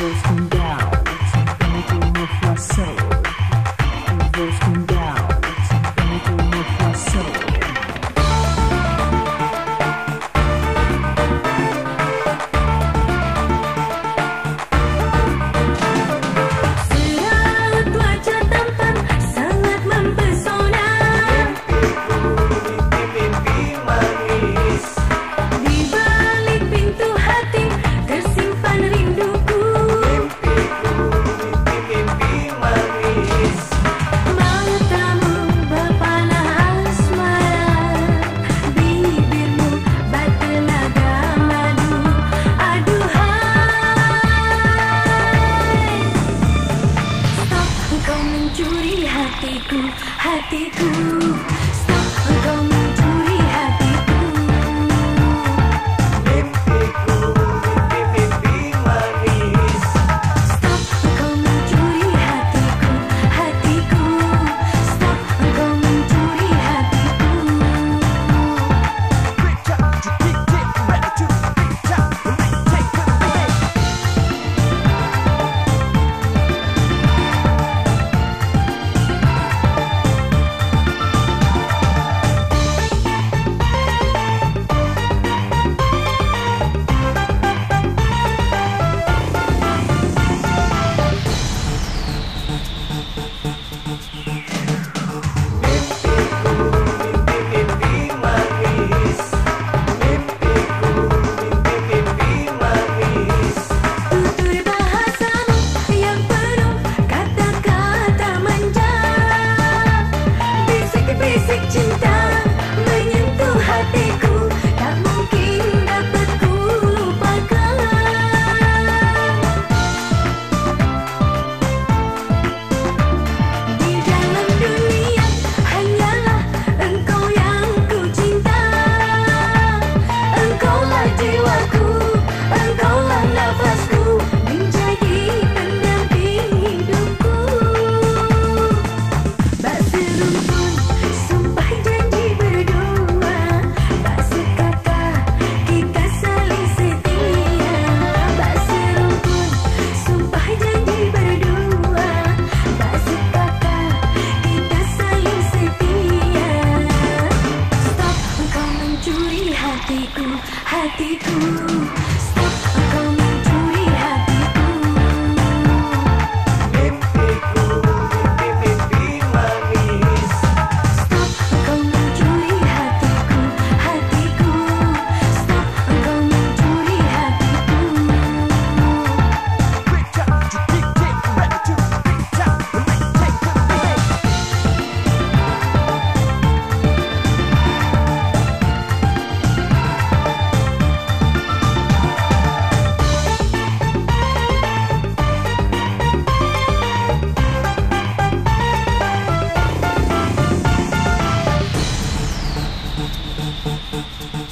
Wolfenberg. ってくフフフ。